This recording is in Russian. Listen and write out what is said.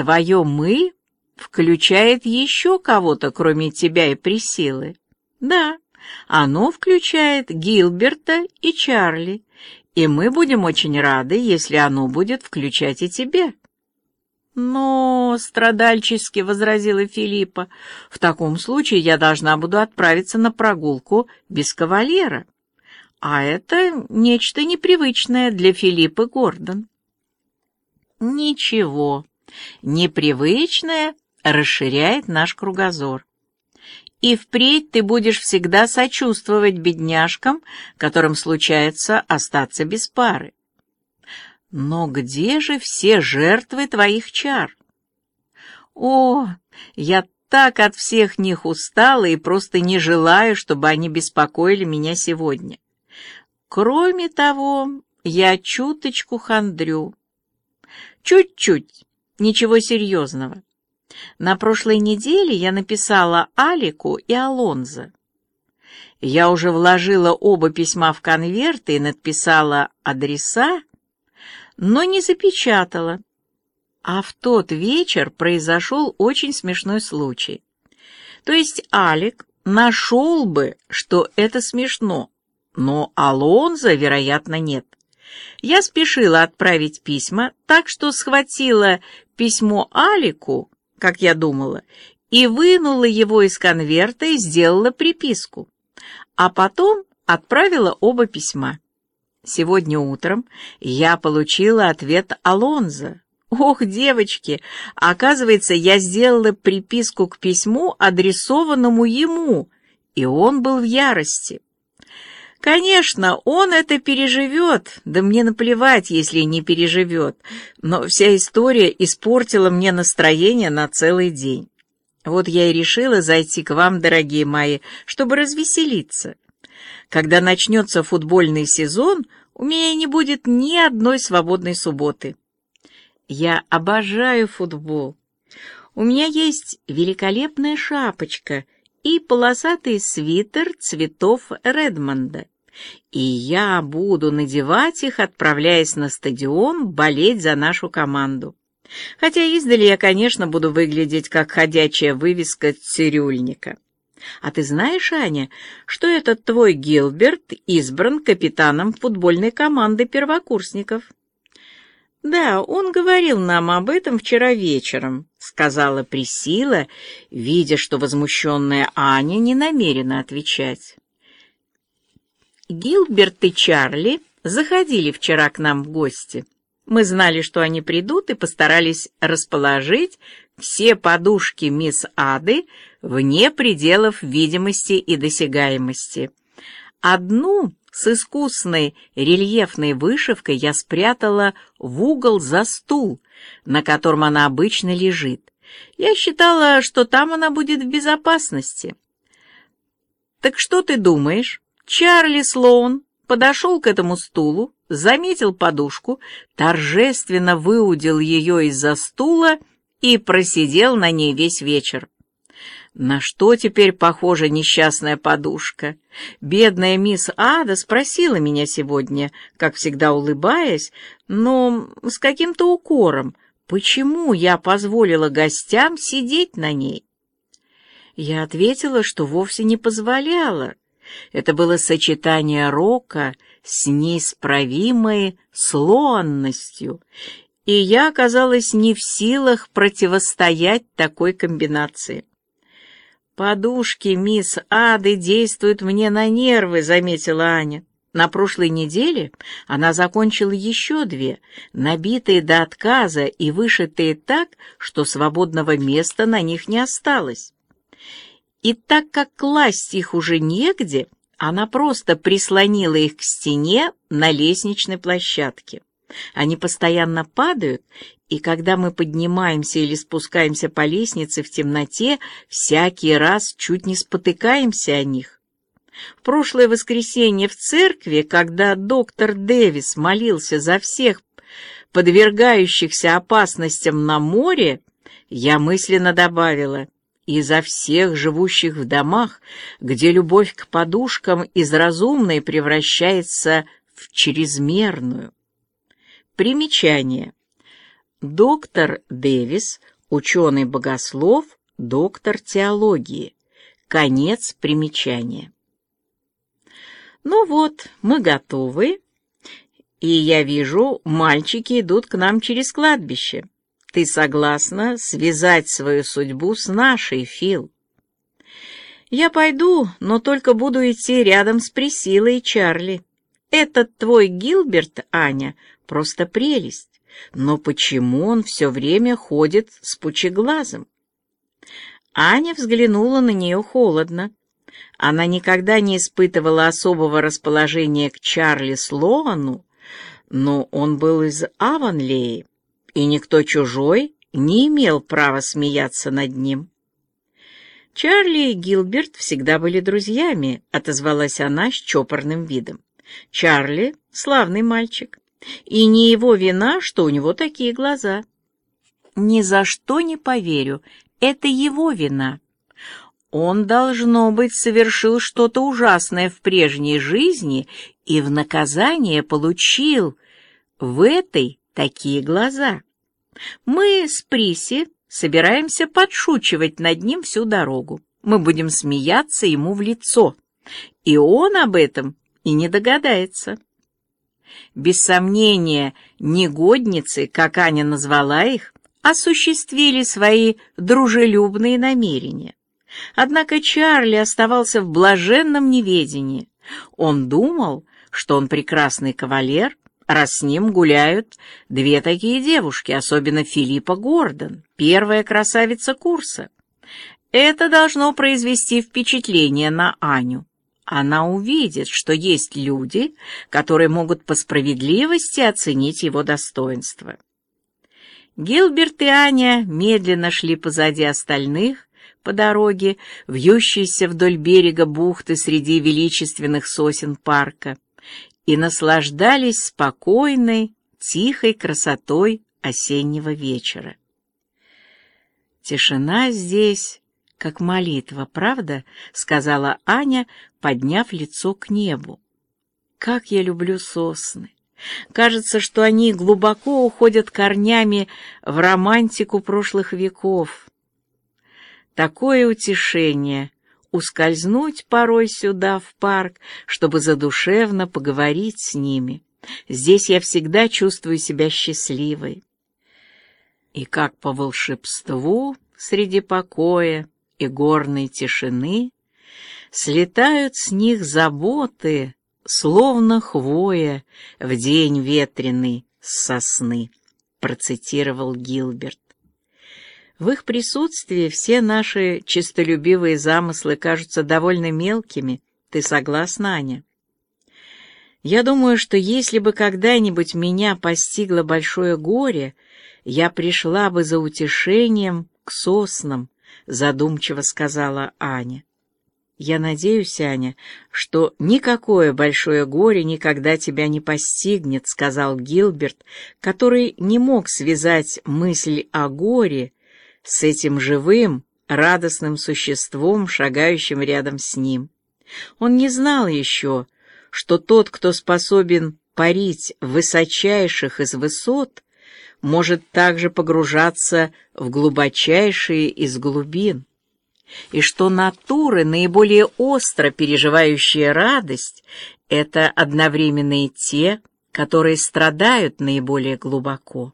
твое «мы» включает еще кого-то, кроме тебя и Присилы. Да, оно включает Гилберта и Чарли, и мы будем очень рады, если оно будет включать и тебя. «Но, — страдальчески возразила Филиппа, — в таком случае я должна буду отправиться на прогулку без кавалера. А это нечто непривычное для Филиппы Гордон». «Ничего, непривычное расширяет наш кругозор. И впредь ты будешь всегда сочувствовать бедняжкам, которым случается остаться без пары. Но где же все жертвы твоих чар? О, я так от всех них устала и просто не желаю, чтобы они беспокоили меня сегодня. Кроме того, я чуточку хандрю. Чуть-чуть, ничего серьезного. На прошлой неделе я написала Алику и Алонзо. Я уже вложила оба письма в конверты и написала адреса, но не запечатала. А в тот вечер произошел очень смешной случай. То есть Алик нашел бы, что это смешно, но Алонзо, вероятно, нет. Я спешила отправить письма, так что схватила письмо Алику, как я думала, и вынула его из конверта и сделала приписку. А потом отправила оба письма. Сегодня утром я получила ответ Алонзо. Ох, девочки, оказывается, я сделала приписку к письму, адресованному ему, и он был в ярости. Конечно, он это переживет, да мне наплевать, если не переживет, но вся история испортила мне настроение на целый день. Вот я и решила зайти к вам, дорогие мои, чтобы развеселиться. Когда начнется футбольный сезон, у меня не будет ни одной свободной субботы. Я обожаю футбол. У меня есть великолепная шапочка и полосатый свитер цветов Редмонда. И я буду надевать их, отправляясь на стадион болеть за нашу команду. Хотя издали я, конечно, буду выглядеть как ходячая вывеска цирюльника. А ты знаешь, Аня, что этот твой Гилберт избран капитаном футбольной команды первокурсников? Да, он говорил нам об этом вчера вечером, сказала Присила, видя, что возмущенная Аня не намерена отвечать. Гилберт и Чарли заходили вчера к нам в гости. Мы знали, что они придут, и постарались расположить все подушки мисс Ады вне пределов видимости и досягаемости. Одну с искусной рельефной вышивкой я спрятала в угол за стул, на котором она обычно лежит. Я считала, что там она будет в безопасности. Так что ты думаешь? Чарли Слоун подошел к этому стулу, заметил подушку, торжественно выудил ее из-за стула и просидел на ней весь вечер. На что теперь похожа несчастная подушка? Бедная мисс Ада спросила меня сегодня, как всегда улыбаясь, но с каким-то укором, почему я позволила гостям сидеть на ней. Я ответила, что вовсе не позволяла. Это было сочетание рока с неисправимой слоанностью, и я оказалась не в силах противостоять такой комбинации. «Подушки мисс Ады действуют мне на нервы», — заметила Аня. На прошлой неделе она закончила еще две, набитые до отказа и вышитые так, что свободного места на них не осталось. И так как класть их уже негде, она просто прислонила их к стене на лестничной площадке. Они постоянно падают, и когда мы поднимаемся или спускаемся по лестнице в темноте, всякий раз чуть не спотыкаемся о них. В прошлое воскресенье в церкви, когда доктор Дэвис молился за всех подвергающихся опасностям на море, я мысленно добавила «и за всех живущих в домах, где любовь к подушкам из разумной превращается в чрезмерную». Примечание. Доктор Дэвис, ученый-богослов, доктор теологии. Конец примечания. Ну вот, мы готовы. И я вижу, мальчики идут к нам через кладбище. Ты согласна связать свою судьбу с нашей, Фил? Я пойду, но только буду идти рядом с Присилой и Чарли. Этот твой Гилберт, Аня, просто прелесть. Но почему он все время ходит с пучеглазом? Аня взглянула на нее холодно. Она никогда не испытывала особого расположения к Чарли Слоану, но он был из Аванлеи, и никто чужой не имел права смеяться над ним. «Чарли и Гилберт всегда были друзьями», — отозвалась она с чопорным видом. «Чарли — славный мальчик, и не его вина, что у него такие глаза». «Ни за что не поверю, это его вина. Он, должно быть, совершил что-то ужасное в прежней жизни и в наказание получил в этой такие глаза. Мы с Приси собираемся подшучивать над ним всю дорогу. Мы будем смеяться ему в лицо, и он об этом и не догадается. Без сомнения, негодницы, как Аня назвала их, осуществили свои дружелюбные намерения. Однако Чарли оставался в блаженном неведении. Он думал, что он прекрасный кавалер, раз с ним гуляют две такие девушки, особенно Филиппа Гордон, первая красавица курса. Это должно произвести впечатление на Аню. Она увидит, что есть люди, которые могут по справедливости оценить его достоинство. Гилберт и Аня медленно шли позади остальных по дороге, вьющейся вдоль берега бухты среди величественных сосен парка и наслаждались спокойной, тихой красотой осеннего вечера. Тишина здесь, как молитва, правда? сказала Аня, подняв лицо к небу. Как я люблю сосны. Кажется, что они глубоко уходят корнями в романтику прошлых веков. Такое утешение ускользнуть порой сюда, в парк, чтобы задушевно поговорить с ними. Здесь я всегда чувствую себя счастливой. И как по волшебству среди покоя и горной тишины слетают с них заботы, словно хвоя в день ветреный с сосны, процитировал Гилберт. В их присутствии все наши честолюбивые замыслы кажутся довольно мелкими. Ты согласна, Аня? Я думаю, что если бы когда-нибудь меня постигло большое горе, я пришла бы за утешением к соснам, задумчиво сказала Аня. Я надеюсь, Аня, что никакое большое горе никогда тебя не постигнет, сказал Гилберт, который не мог связать мысль о горе с этим живым, радостным существом, шагающим рядом с ним. Он не знал еще, что тот, кто способен парить высочайших из высот, может также погружаться в глубочайшие из глубин, и что натуры, наиболее остро переживающие радость, это одновременно и те, которые страдают наиболее глубоко.